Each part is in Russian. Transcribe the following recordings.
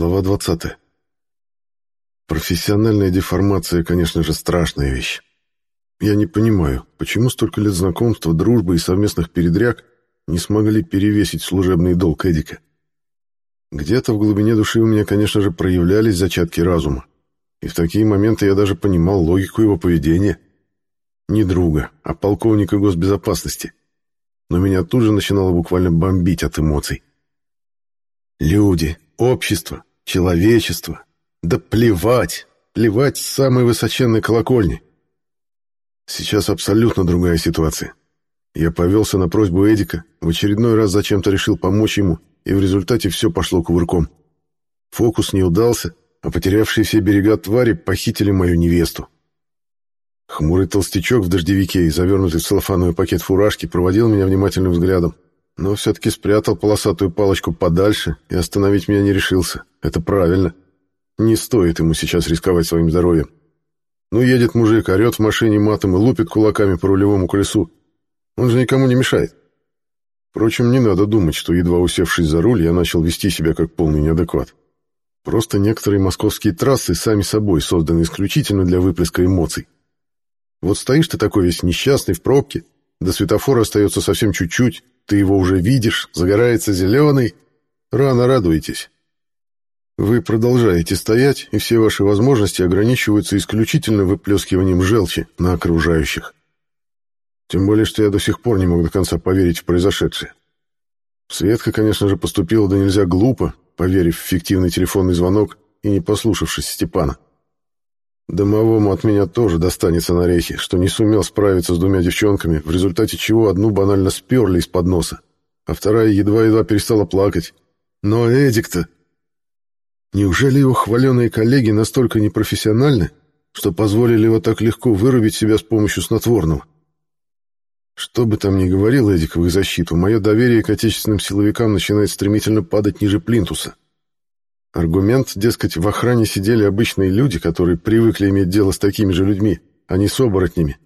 Глава 20. Профессиональная деформация, конечно же, страшная вещь. Я не понимаю, почему столько лет знакомства, дружбы и совместных передряг не смогли перевесить служебный долг Эдика. Где-то в глубине души у меня, конечно же, проявлялись зачатки разума, и в такие моменты я даже понимал логику его поведения. Не друга, а полковника госбезопасности. Но меня тут же начинало буквально бомбить от эмоций. Люди, общество, человечество. Да плевать, плевать с самой высоченной колокольни. Сейчас абсолютно другая ситуация. Я повелся на просьбу Эдика, в очередной раз зачем-то решил помочь ему, и в результате все пошло кувырком. Фокус не удался, а потерявшие все берега твари похитили мою невесту. Хмурый толстячок в дождевике и завернутый в целлофановый пакет фуражки проводил меня внимательным взглядом но все-таки спрятал полосатую палочку подальше и остановить меня не решился. Это правильно. Не стоит ему сейчас рисковать своим здоровьем. Ну, едет мужик, орет в машине матом и лупит кулаками по рулевому колесу. Он же никому не мешает. Впрочем, не надо думать, что, едва усевшись за руль, я начал вести себя как полный неадекват. Просто некоторые московские трассы сами собой созданы исключительно для выплеска эмоций. Вот стоишь ты такой весь несчастный в пробке, до светофора остается совсем чуть-чуть, ты его уже видишь, загорается зеленый. Рано радуетесь. Вы продолжаете стоять, и все ваши возможности ограничиваются исключительно выплескиванием желчи на окружающих. Тем более, что я до сих пор не мог до конца поверить в произошедшее. Светка, конечно же, поступила да нельзя глупо, поверив в фиктивный телефонный звонок и не послушавшись Степана. Домовому от меня тоже достанется на рехе, что не сумел справиться с двумя девчонками, в результате чего одну банально сперли из-под носа, а вторая едва-едва перестала плакать. Но Эдик-то... Неужели его хваленые коллеги настолько непрофессиональны, что позволили его так легко вырубить себя с помощью снотворного? Что бы там ни говорил Эдик в их защиту, мое доверие к отечественным силовикам начинает стремительно падать ниже плинтуса. Аргумент, дескать, в охране сидели обычные люди, которые привыкли иметь дело с такими же людьми, а не с оборотнями,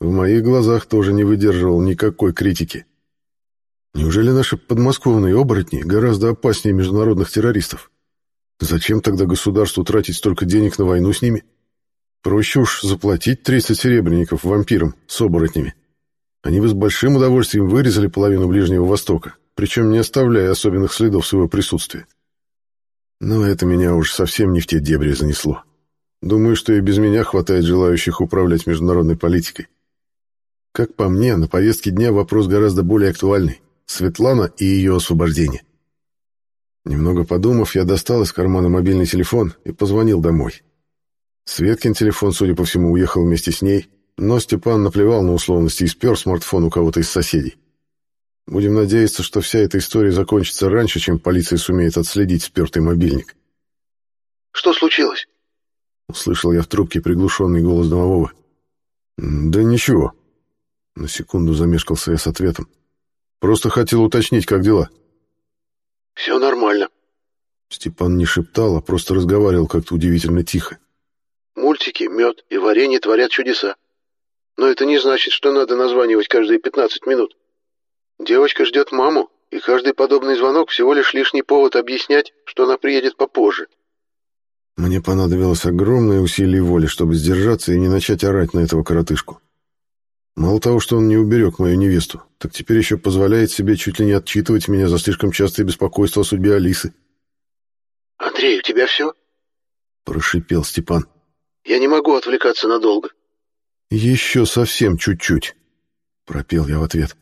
в моих глазах тоже не выдерживал никакой критики. Неужели наши подмосковные оборотни гораздо опаснее международных террористов? Зачем тогда государству тратить столько денег на войну с ними? Проще уж заплатить 30 серебряников вампирам с оборотнями. Они бы с большим удовольствием вырезали половину Ближнего Востока, причем не оставляя особенных следов своего присутствия. Но это меня уж совсем не в те дебри занесло. Думаю, что и без меня хватает желающих управлять международной политикой. Как по мне, на повестке дня вопрос гораздо более актуальный. Светлана и ее освобождение. Немного подумав, я достал из кармана мобильный телефон и позвонил домой. Светкин телефон, судя по всему, уехал вместе с ней, но Степан наплевал на условности и спер смартфон у кого-то из соседей. Будем надеяться, что вся эта история закончится раньше, чем полиция сумеет отследить спертый мобильник. «Что случилось?» Услышал я в трубке приглушенный голос домового. «Да ничего». На секунду замешкался я с ответом. «Просто хотел уточнить, как дела». «Все нормально». Степан не шептал, а просто разговаривал как-то удивительно тихо. «Мультики, мед и варенье творят чудеса. Но это не значит, что надо названивать каждые пятнадцать минут. Девочка ждет маму, и каждый подобный звонок всего лишь лишний повод объяснять, что она приедет попозже. Мне понадобилось огромное усилие воли, чтобы сдержаться и не начать орать на этого коротышку. Мало того, что он не уберег мою невесту, так теперь еще позволяет себе чуть ли не отчитывать меня за слишком частое беспокойство о судьбе Алисы. «Андрей, у тебя все?» — прошипел Степан. «Я не могу отвлекаться надолго». «Еще совсем чуть-чуть», — пропел я в ответ.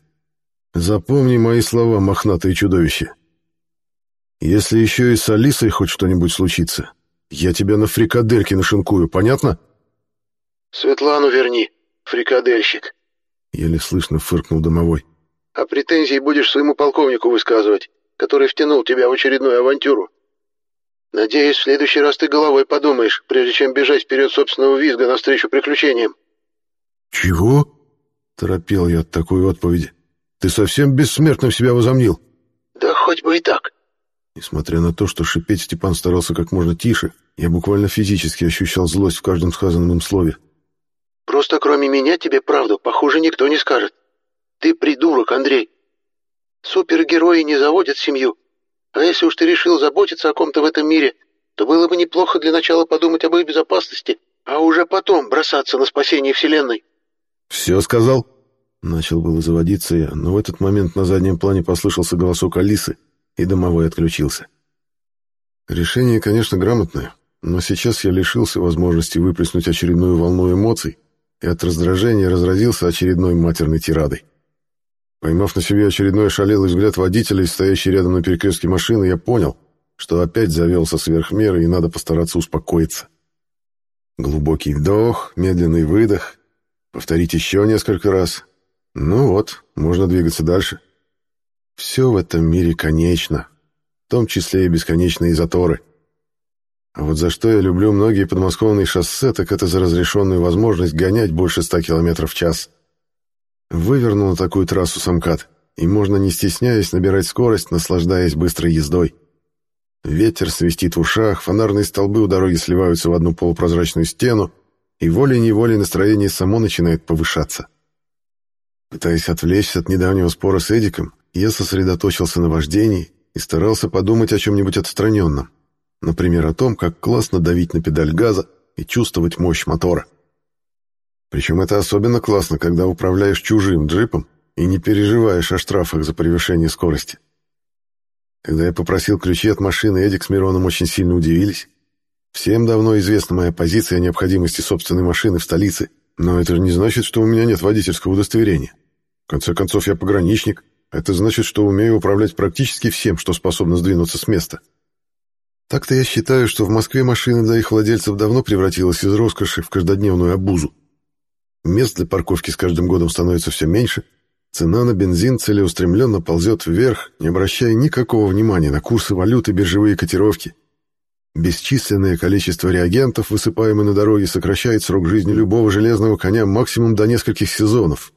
Запомни мои слова, мохнатое чудовище. Если еще и с Алисой хоть что-нибудь случится, я тебя на фрикадельке нашинкую, понятно? Светлану верни, фрикадельщик. Еле слышно фыркнул домовой. А претензии будешь своему полковнику высказывать, который втянул тебя в очередную авантюру. Надеюсь, в следующий раз ты головой подумаешь, прежде чем бежать вперед собственного визга навстречу приключениям. Чего? Торопел я от такой отповеди. Ты совсем бессмертным себя возомнил. Да хоть бы и так. Несмотря на то, что шипеть Степан старался как можно тише, я буквально физически ощущал злость в каждом сказанном им слове. Просто кроме меня тебе правду, похоже, никто не скажет. Ты придурок, Андрей. Супергерои не заводят семью. А если уж ты решил заботиться о ком-то в этом мире, то было бы неплохо для начала подумать об их безопасности, а уже потом бросаться на спасение Вселенной». «Все сказал?» Начал было заводиться я, но в этот момент на заднем плане послышался голосок Алисы, и домовой отключился. Решение, конечно, грамотное, но сейчас я лишился возможности выплеснуть очередную волну эмоций и от раздражения разразился очередной матерной тирадой. Поймав на себе очередной шалелый взгляд водителя, стоящей рядом на перекрестке машины, я понял, что опять завелся сверх меры и надо постараться успокоиться. Глубокий вдох, медленный выдох, повторить еще несколько раз. Ну вот, можно двигаться дальше. Все в этом мире конечно, в том числе и бесконечные заторы. А вот за что я люблю многие подмосковные шоссе, так это за разрешенную возможность гонять больше ста километров в час. Вывернул на такую трассу самкат, и можно, не стесняясь, набирать скорость, наслаждаясь быстрой ездой. Ветер свистит в ушах, фонарные столбы у дороги сливаются в одну полупрозрачную стену, и волей-неволей настроение само начинает повышаться. Пытаясь отвлечься от недавнего спора с Эдиком, я сосредоточился на вождении и старался подумать о чем-нибудь отстраненном. Например, о том, как классно давить на педаль газа и чувствовать мощь мотора. Причем это особенно классно, когда управляешь чужим джипом и не переживаешь о штрафах за превышение скорости. Когда я попросил ключи от машины, Эдик с Мироном очень сильно удивились. Всем давно известна моя позиция о необходимости собственной машины в столице, но это же не значит, что у меня нет водительского удостоверения. В конце концов, я пограничник. Это значит, что умею управлять практически всем, что способно сдвинуться с места. Так-то я считаю, что в Москве машина для их владельцев давно превратилась из роскоши в каждодневную обузу. Мест для парковки с каждым годом становится все меньше, цена на бензин целеустремленно ползет вверх, не обращая никакого внимания на курсы валюты, биржевые котировки. Бесчисленное количество реагентов, высыпаемых на дороге, сокращает срок жизни любого железного коня максимум до нескольких сезонов.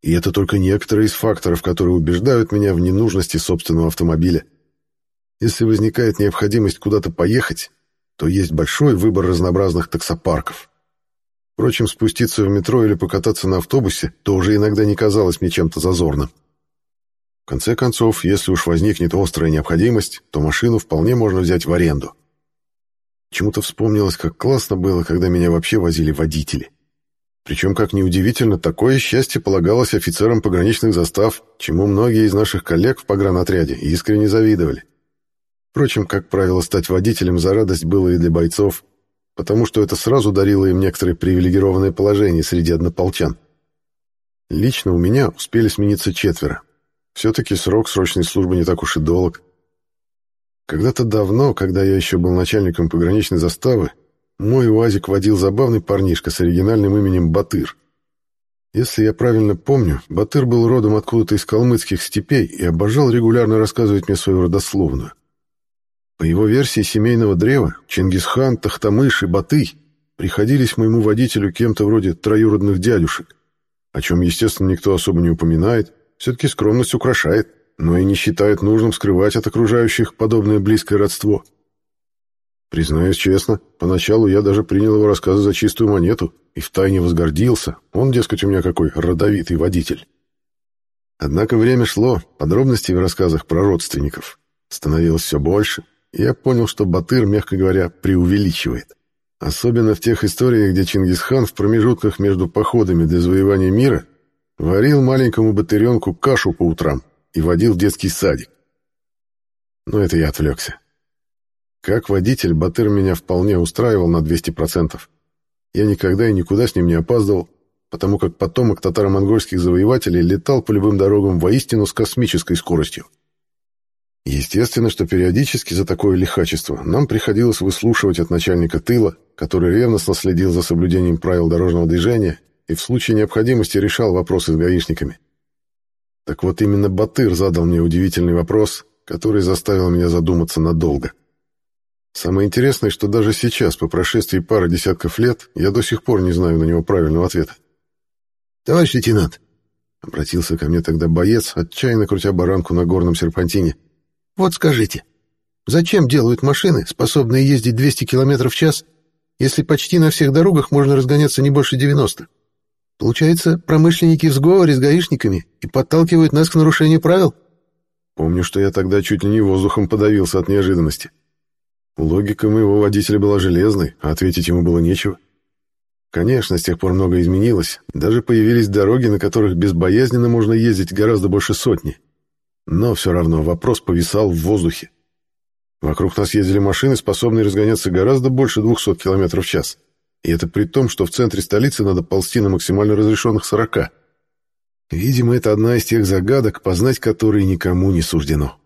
И это только некоторые из факторов, которые убеждают меня в ненужности собственного автомобиля. Если возникает необходимость куда-то поехать, то есть большой выбор разнообразных таксопарков. Впрочем, спуститься в метро или покататься на автобусе тоже иногда не казалось мне чем-то зазорным. В конце концов, если уж возникнет острая необходимость, то машину вполне можно взять в аренду. Чему-то вспомнилось, как классно было, когда меня вообще возили водители. Причем, как неудивительно, такое счастье полагалось офицерам пограничных застав, чему многие из наших коллег в погранотряде искренне завидовали. Впрочем, как правило, стать водителем за радость было и для бойцов, потому что это сразу дарило им некоторое привилегированное положение среди однополчан. Лично у меня успели смениться четверо. Все-таки срок срочной службы не так уж и долг. Когда-то давно, когда я еще был начальником пограничной заставы, мой УАЗик водил забавный парнишка с оригинальным именем Батыр. Если я правильно помню, Батыр был родом откуда-то из калмыцких степей и обожал регулярно рассказывать мне свою родословную. По его версии семейного древа, Чингисхан, Тахтамыш и Батый приходились моему водителю кем-то вроде троюродных дядюшек, о чем, естественно, никто особо не упоминает, все-таки скромность украшает, но и не считает нужным скрывать от окружающих подобное близкое родство. Признаюсь честно, поначалу я даже принял его рассказы за чистую монету и втайне возгордился. Он, дескать, у меня какой родовитый водитель. Однако время шло, подробностей в рассказах про родственников становилось все больше, и я понял, что Батыр, мягко говоря, преувеличивает. Особенно в тех историях, где Чингисхан в промежутках между походами для завоевания мира варил маленькому батыренку кашу по утрам и водил детский садик. Но это я отвлекся. Как водитель, Батыр меня вполне устраивал на 200%. Я никогда и никуда с ним не опаздывал, потому как потомок татаро-монгольских завоевателей летал по любым дорогам воистину с космической скоростью. Естественно, что периодически за такое лихачество нам приходилось выслушивать от начальника тыла, который ревностно следил за соблюдением правил дорожного движения и в случае необходимости решал вопросы с гаишниками. Так вот именно Батыр задал мне удивительный вопрос, который заставил меня задуматься надолго. Самое интересное, что даже сейчас, по прошествии пары десятков лет, я до сих пор не знаю на него правильного ответа. «Товарищ лейтенант», — обратился ко мне тогда боец, отчаянно крутя баранку на горном серпантине, — «вот скажите, зачем делают машины, способные ездить 200 км в час, если почти на всех дорогах можно разгоняться не больше 90? Получается, промышленники в сговоре с гаишниками и подталкивают нас к нарушению правил?» Помню, что я тогда чуть ли не воздухом подавился от неожиданности. Логика моего водителя была железной, а ответить ему было нечего. Конечно, с тех пор многое изменилось, даже появились дороги, на которых безбоязненно можно ездить гораздо больше сотни. Но все равно вопрос повисал в воздухе. Вокруг нас ездили машины, способные разгоняться гораздо больше 200 км в час. И это при том, что в центре столицы надо ползти на максимально разрешенных 40. Видимо, это одна из тех загадок, познать которые никому не суждено.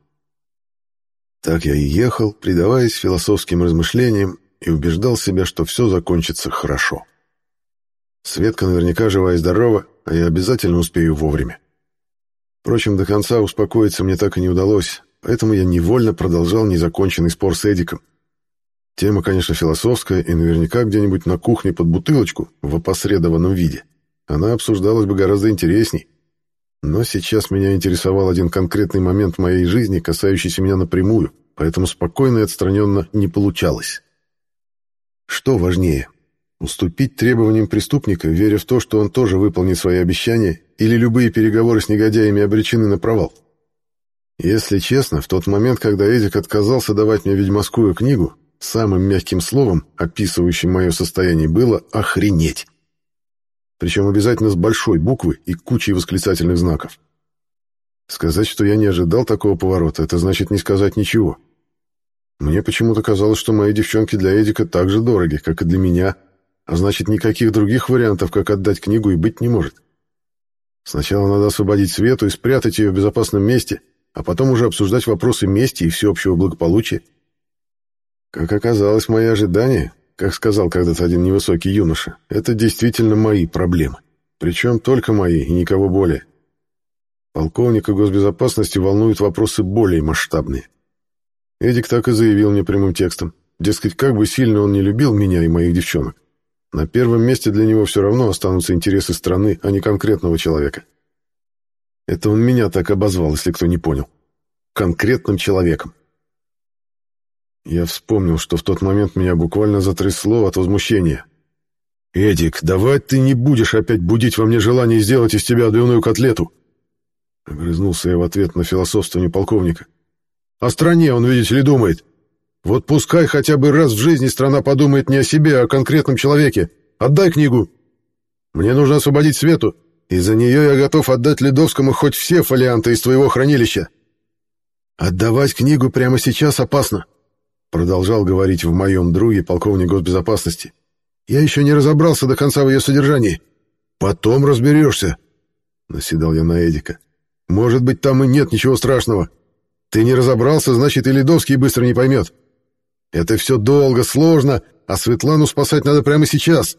Так я и ехал, предаваясь философским размышлениям, и убеждал себя, что все закончится хорошо. Светка наверняка жива и здорова, а я обязательно успею вовремя. Впрочем, до конца успокоиться мне так и не удалось, поэтому я невольно продолжал незаконченный спор с Эдиком. Тема, конечно, философская, и наверняка где-нибудь на кухне под бутылочку, в опосредованном виде, она обсуждалась бы гораздо интересней. Но сейчас меня интересовал один конкретный момент моей жизни, касающийся меня напрямую, поэтому спокойно и отстраненно не получалось. Что важнее, уступить требованиям преступника, веря в то, что он тоже выполнит свои обещания, или любые переговоры с негодяями обречены на провал? Если честно, в тот момент, когда Эдик отказался давать мне ведьмовскую книгу, самым мягким словом, описывающим мое состояние, было «охренеть» причем обязательно с большой буквы и кучей восклицательных знаков. Сказать, что я не ожидал такого поворота, это значит не сказать ничего. Мне почему-то казалось, что мои девчонки для Эдика так же дороги, как и для меня, а значит, никаких других вариантов, как отдать книгу, и быть не может. Сначала надо освободить Свету и спрятать ее в безопасном месте, а потом уже обсуждать вопросы мести и всеобщего благополучия. Как оказалось, мои ожидания, как сказал когда-то один невысокий юноша, это действительно мои проблемы. Причем только мои и никого более. Полковника госбезопасности волнуют вопросы более масштабные. Эдик так и заявил мне прямым текстом. Дескать, как бы сильно он не любил меня и моих девчонок. На первом месте для него все равно останутся интересы страны, а не конкретного человека. Это он меня так обозвал, если кто не понял. Конкретным человеком. Я вспомнил, что в тот момент меня буквально затрясло от возмущения. «Эдик, давай ты не будешь опять будить во мне желание сделать из тебя отбивную котлету!» Огрызнулся я в ответ на философствование полковника. «О стране он, видите ли, думает. Вот пускай хотя бы раз в жизни страна подумает не о себе, а о конкретном человеке. Отдай книгу. Мне нужно освободить Свету, и за нее я готов отдать Ледовскому хоть все фолианты из твоего хранилища. Отдавать книгу прямо сейчас опасно. Продолжал говорить в моем друге полковник госбезопасности. «Я еще не разобрался до конца в ее содержании. Потом разберешься», — наседал я на Эдика. «Может быть, там и нет ничего страшного. Ты не разобрался, значит, и Ледовский быстро не поймет. Это все долго, сложно, а Светлану спасать надо прямо сейчас.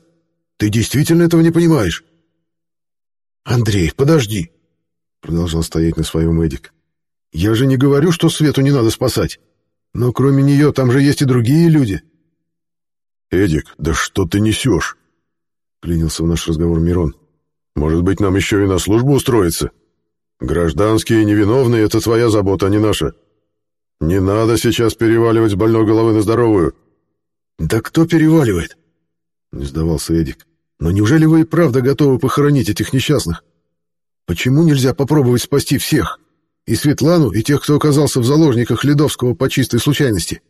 Ты действительно этого не понимаешь?» «Андрей, подожди», — продолжал стоять на своем Эдик. «Я же не говорю, что Свету не надо спасать. Но кроме нее там же есть и другие люди. «Эдик, да что ты несешь?» — клянился в наш разговор Мирон. «Может быть, нам еще и на службу устроиться? Гражданские и невиновные — это твоя забота, а не наша. Не надо сейчас переваливать с больной головы на здоровую». «Да кто переваливает?» — не сдавался Эдик. «Но неужели вы и правда готовы похоронить этих несчастных? Почему нельзя попробовать спасти всех?» И Светлану, и тех, кто оказался в заложниках Ледовского по чистой случайности.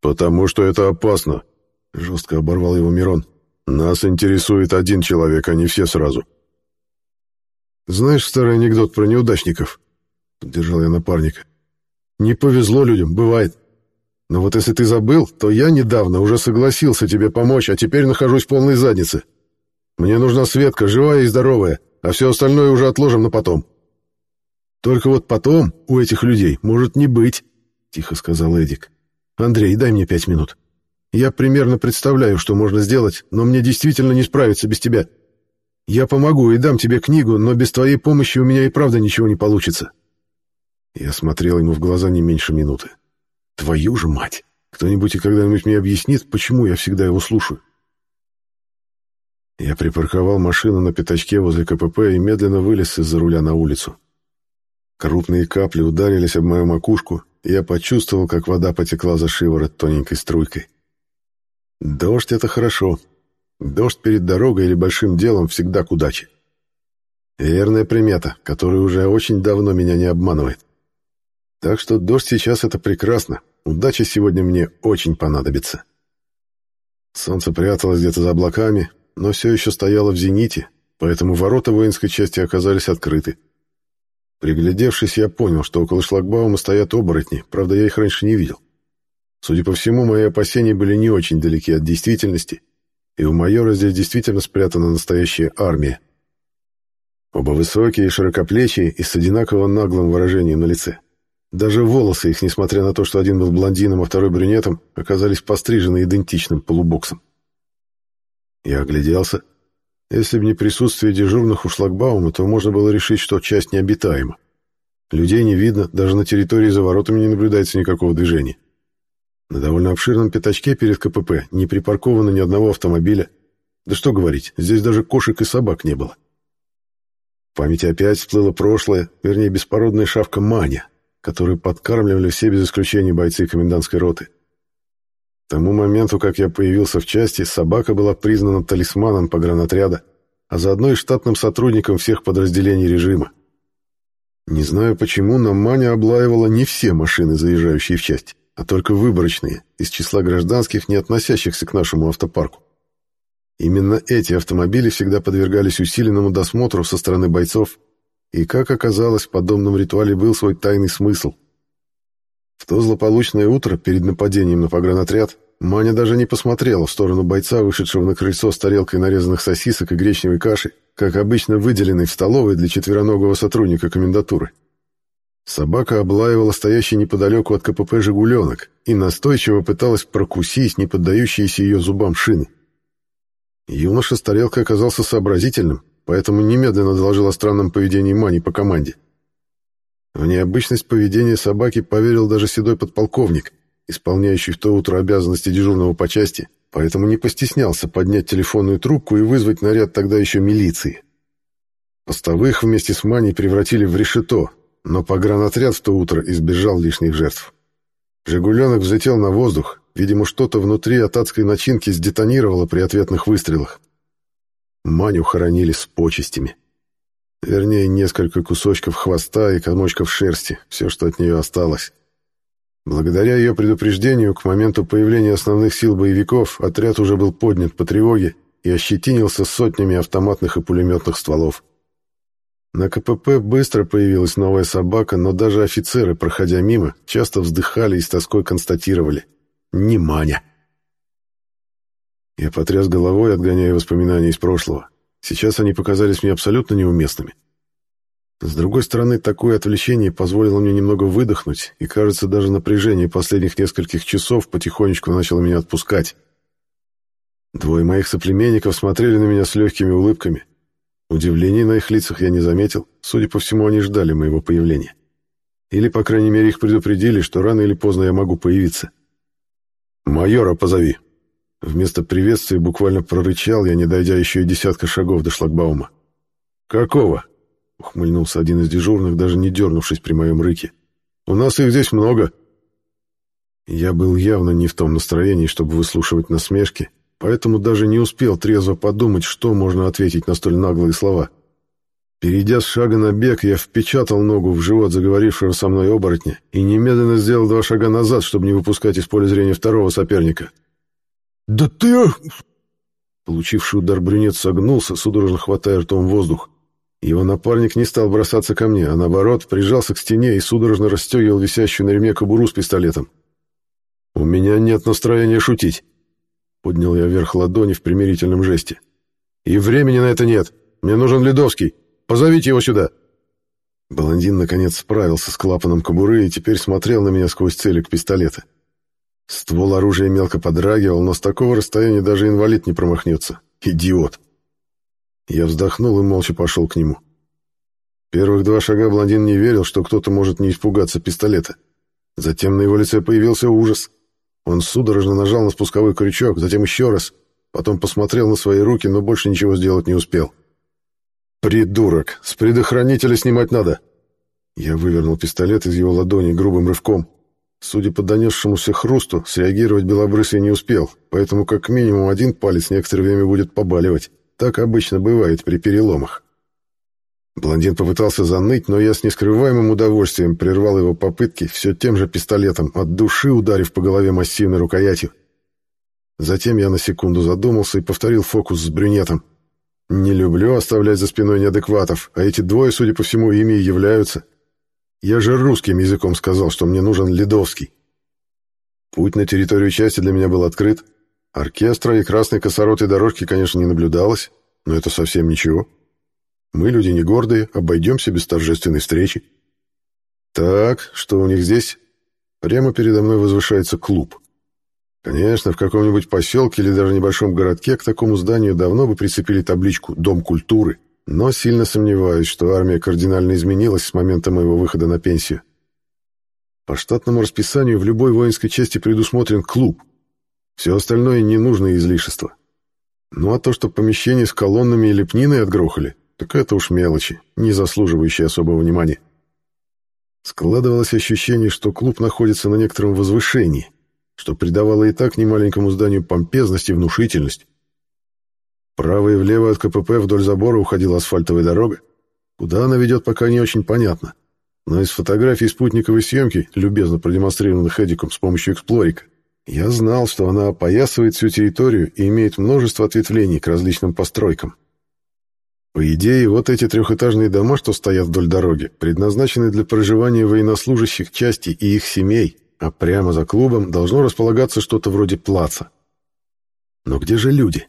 «Потому что это опасно», — жестко оборвал его Мирон. «Нас интересует один человек, а не все сразу». «Знаешь старый анекдот про неудачников?» — поддержал я напарника. «Не повезло людям, бывает. Но вот если ты забыл, то я недавно уже согласился тебе помочь, а теперь нахожусь в полной заднице. Мне нужна Светка, живая и здоровая, а все остальное уже отложим на потом». Только вот потом у этих людей может не быть, — тихо сказал Эдик. Андрей, дай мне пять минут. Я примерно представляю, что можно сделать, но мне действительно не справиться без тебя. Я помогу и дам тебе книгу, но без твоей помощи у меня и правда ничего не получится. Я смотрел ему в глаза не меньше минуты. Твою же мать! Кто-нибудь и когда-нибудь мне объяснит, почему я всегда его слушаю. Я припарковал машину на пятачке возле КПП и медленно вылез из-за руля на улицу. Крупные капли ударились об мою макушку, и я почувствовал, как вода потекла за шиворот тоненькой струйкой. Дождь — это хорошо. Дождь перед дорогой или большим делом всегда к удаче. Верная примета, которая уже очень давно меня не обманывает. Так что дождь сейчас — это прекрасно, Удача сегодня мне очень понадобится. Солнце пряталось где-то за облаками, но все еще стояло в зените, поэтому ворота воинской части оказались открыты. Приглядевшись, я понял, что около шлагбаума стоят оборотни, правда, я их раньше не видел. Судя по всему, мои опасения были не очень далеки от действительности, и у майора здесь действительно спрятана настоящая армия. Оба высокие, широкоплечие и с одинаково наглым выражением на лице. Даже волосы их, несмотря на то, что один был блондином, а второй брюнетом, оказались пострижены идентичным полубоксом. Я огляделся. Если бы не присутствие дежурных у шлагбаума, то можно было решить, что часть необитаема. Людей не видно, даже на территории за воротами не наблюдается никакого движения. На довольно обширном пятачке перед КПП не припарковано ни одного автомобиля. Да что говорить, здесь даже кошек и собак не было. В памяти опять всплыло прошлое, вернее, беспородная шавка Маня, которую подкармливали все без исключения бойцы комендантской роты. К тому моменту, как я появился в части, собака была признана талисманом погранотряда, а заодно и штатным сотрудником всех подразделений режима. Не знаю почему, но Маня облаивала не все машины, заезжающие в часть, а только выборочные, из числа гражданских, не относящихся к нашему автопарку. Именно эти автомобили всегда подвергались усиленному досмотру со стороны бойцов и, как оказалось, в подобном ритуале был свой тайный смысл. В то злополучное утро, перед нападением на погранотряд, Маня даже не посмотрела в сторону бойца, вышедшего на крыльцо с тарелкой нарезанных сосисок и гречневой каши, как обычно выделенной в столовой для четвероногого сотрудника комендатуры. Собака облаивала стоящий неподалеку от КПП «Жигуленок» и настойчиво пыталась прокусить неподдающиеся ее зубам шины. Юноша с тарелкой оказался сообразительным, поэтому немедленно доложил о странном поведении Мани по команде. В необычность поведения собаки поверил даже седой подполковник, исполняющий в то утро обязанности дежурного по части, поэтому не постеснялся поднять телефонную трубку и вызвать наряд тогда еще милиции. Постовых вместе с Маней превратили в решето, но погранотряд в то утро избежал лишних жертв. «Жигуленок» взлетел на воздух, видимо, что-то внутри от адской начинки сдетонировало при ответных выстрелах. Маню хоронили с почестями. Вернее, несколько кусочков хвоста и комочков шерсти, все, что от нее осталось. Благодаря ее предупреждению, к моменту появления основных сил боевиков отряд уже был поднят по тревоге и ощетинился сотнями автоматных и пулеметных стволов. На КПП быстро появилась новая собака, но даже офицеры, проходя мимо, часто вздыхали и с тоской констатировали «Не Маня!». Я потряс головой, отгоняя воспоминания из прошлого. Сейчас они показались мне абсолютно неуместными. С другой стороны, такое отвлечение позволило мне немного выдохнуть, и, кажется, даже напряжение последних нескольких часов потихонечку начало меня отпускать. Двое моих соплеменников смотрели на меня с легкими улыбками. Удивления на их лицах я не заметил. Судя по всему, они ждали моего появления. Или, по крайней мере, их предупредили, что рано или поздно я могу появиться. «Майора позови», Вместо приветствия буквально прорычал я, не дойдя еще и десятка шагов до шлагбаума. «Какого?» — ухмыльнулся один из дежурных, даже не дернувшись при моем рыке. «У нас их здесь много». Я был явно не в том настроении, чтобы выслушивать насмешки, поэтому даже не успел трезво подумать, что можно ответить на столь наглые слова. Перейдя с шага на бег, я впечатал ногу в живот заговорившего со мной оборотня и немедленно сделал два шага назад, чтобы не выпускать из поля зрения второго соперника — «Да ты...» Получивший удар брюнет согнулся, судорожно хватая ртом воздух. Его напарник не стал бросаться ко мне, а наоборот прижался к стене и судорожно расстегивал висящую на ремне кобуру с пистолетом. «У меня нет настроения шутить», — поднял я вверх ладони в примирительном жесте. «И времени на это нет. Мне нужен Ледовский. Позовите его сюда». Блондин наконец справился с клапаном кобуры и теперь смотрел на меня сквозь целик пистолета. Ствол оружия мелко подрагивал, но с такого расстояния даже инвалид не промахнется. Идиот. Я вздохнул и молча пошел к нему. Первых два шага блондин не верил, что кто-то может не испугаться пистолета. Затем на его лице появился ужас. Он судорожно нажал на спусковой крючок, затем еще раз, потом посмотрел на свои руки, но больше ничего сделать не успел. «Придурок! С предохранителя снимать надо!» Я вывернул пистолет из его ладони грубым рывком. Судя по донесшемуся хрусту, среагировать Белобрысый не успел, поэтому как минимум один палец некоторое время будет побаливать. Так обычно бывает при переломах. Блондин попытался заныть, но я с нескрываемым удовольствием прервал его попытки все тем же пистолетом, от души ударив по голове массивной рукоятью. Затем я на секунду задумался и повторил фокус с брюнетом. Не люблю оставлять за спиной неадекватов, а эти двое, судя по всему, ими и являются. Я же русским языком сказал, что мне нужен Ледовский. Путь на территорию части для меня был открыт. Оркестра и красной косоротой дорожки, конечно, не наблюдалось, но это совсем ничего. Мы, люди не гордые, обойдемся без торжественной встречи. Так, что у них здесь? Прямо передо мной возвышается клуб. Конечно, в каком-нибудь поселке или даже небольшом городке к такому зданию давно бы прицепили табличку «Дом культуры», но сильно сомневаюсь, что армия кардинально изменилась с момента моего выхода на пенсию. По штатному расписанию в любой воинской части предусмотрен клуб. Все остальное ненужное излишество. Ну а то, что помещение с колоннами и лепниной отгрохали, так это уж мелочи, не заслуживающие особого внимания. Складывалось ощущение, что клуб находится на некотором возвышении, что придавало и так немаленькому зданию помпезность и внушительность. Право и влево от КПП вдоль забора уходила асфальтовая дорога. Куда она ведет, пока не очень понятно. Но из фотографий спутниковой съемки, любезно продемонстрированных Эдиком с помощью эксплорика, я знал, что она опоясывает всю территорию и имеет множество ответвлений к различным постройкам. По идее, вот эти трехэтажные дома, что стоят вдоль дороги, предназначены для проживания военнослужащих части и их семей, а прямо за клубом должно располагаться что-то вроде плаца. Но где же люди?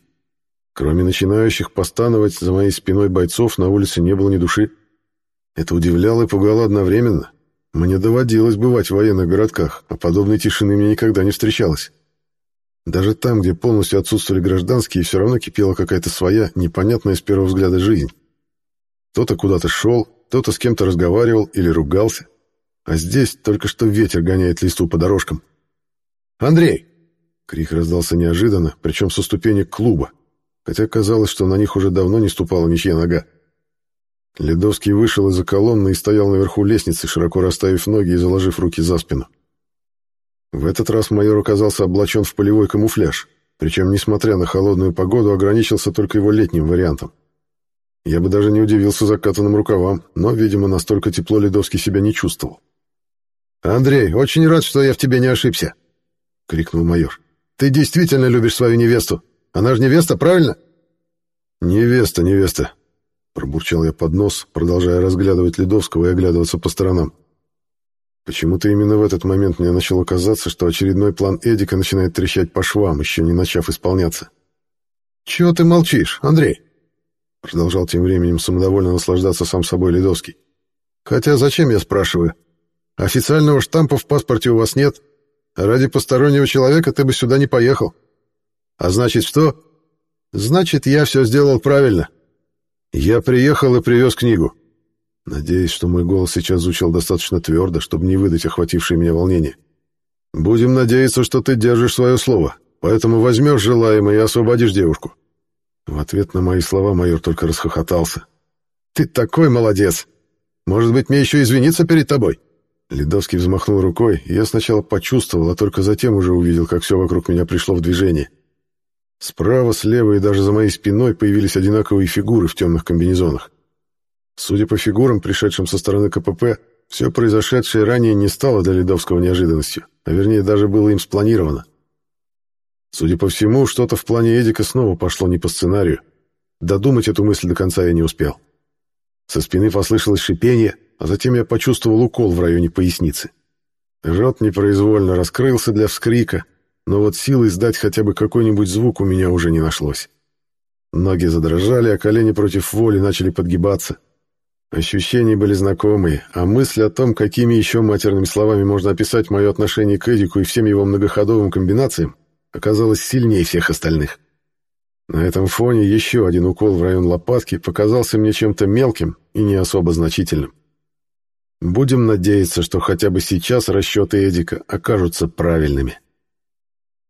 Кроме начинающих постановать за моей спиной бойцов, на улице не было ни души. Это удивляло и пугало одновременно. Мне доводилось бывать в военных городках, а подобной тишины мне никогда не встречалось. Даже там, где полностью отсутствовали гражданские, все равно кипела какая-то своя, непонятная с первого взгляда жизнь. Кто-то куда-то шел, кто-то с кем-то разговаривал или ругался. А здесь только что ветер гоняет листву по дорожкам. «Андрей!» Крик раздался неожиданно, причем со ступенек клуба, хотя казалось, что на них уже давно не ступала ничья нога. Ледовский вышел из-за колонны и стоял наверху лестницы, широко расставив ноги и заложив руки за спину. В этот раз майор оказался облачен в полевой камуфляж, причем, несмотря на холодную погоду, ограничился только его летним вариантом. Я бы даже не удивился закатанным рукавам, но, видимо, настолько тепло Ледовский себя не чувствовал. «Андрей, очень рад, что я в тебе не ошибся!» — крикнул майор. «Ты действительно любишь свою невесту? Она же невеста, правильно?» «Невеста, невеста!» — пробурчал я под нос, продолжая разглядывать Ледовского и оглядываться по сторонам. Почему-то именно в этот момент мне начало казаться, что очередной план Эдика начинает трещать по швам, еще не начав исполняться. «Чего ты молчишь, Андрей?» Продолжал тем временем самодовольно наслаждаться сам собой Ледовский. «Хотя зачем, я спрашиваю? Официального штампа в паспорте у вас нет, ради постороннего человека ты бы сюда не поехал. А значит что? Значит, я все сделал правильно. Я приехал и привез книгу. Надеюсь, что мой голос сейчас звучал достаточно твердо, чтобы не выдать охватившее меня волнение. Будем надеяться, что ты держишь свое слово, поэтому возьмешь желаемое и освободишь девушку. В ответ на мои слова майор только расхохотался. «Ты такой молодец! Может быть, мне еще извиниться перед тобой?» Ледовский взмахнул рукой, и я сначала почувствовал, а только затем уже увидел, как все вокруг меня пришло в движение. Справа, слева и даже за моей спиной появились одинаковые фигуры в темных комбинезонах. Судя по фигурам, пришедшим со стороны КПП, все произошедшее ранее не стало для Ледовского неожиданностью, а вернее даже было им спланировано. Судя по всему, что-то в плане Эдика снова пошло не по сценарию. Додумать эту мысль до конца я не успел. Со спины послышалось шипение — а затем я почувствовал укол в районе поясницы. Рот непроизвольно раскрылся для вскрика, но вот силы издать хотя бы какой-нибудь звук у меня уже не нашлось. Ноги задрожали, а колени против воли начали подгибаться. Ощущения были знакомые, а мысль о том, какими еще матерными словами можно описать мое отношение к Эдику и всем его многоходовым комбинациям, оказалась сильнее всех остальных. На этом фоне еще один укол в район лопатки показался мне чем-то мелким и не особо значительным. Будем надеяться, что хотя бы сейчас расчеты Эдика окажутся правильными.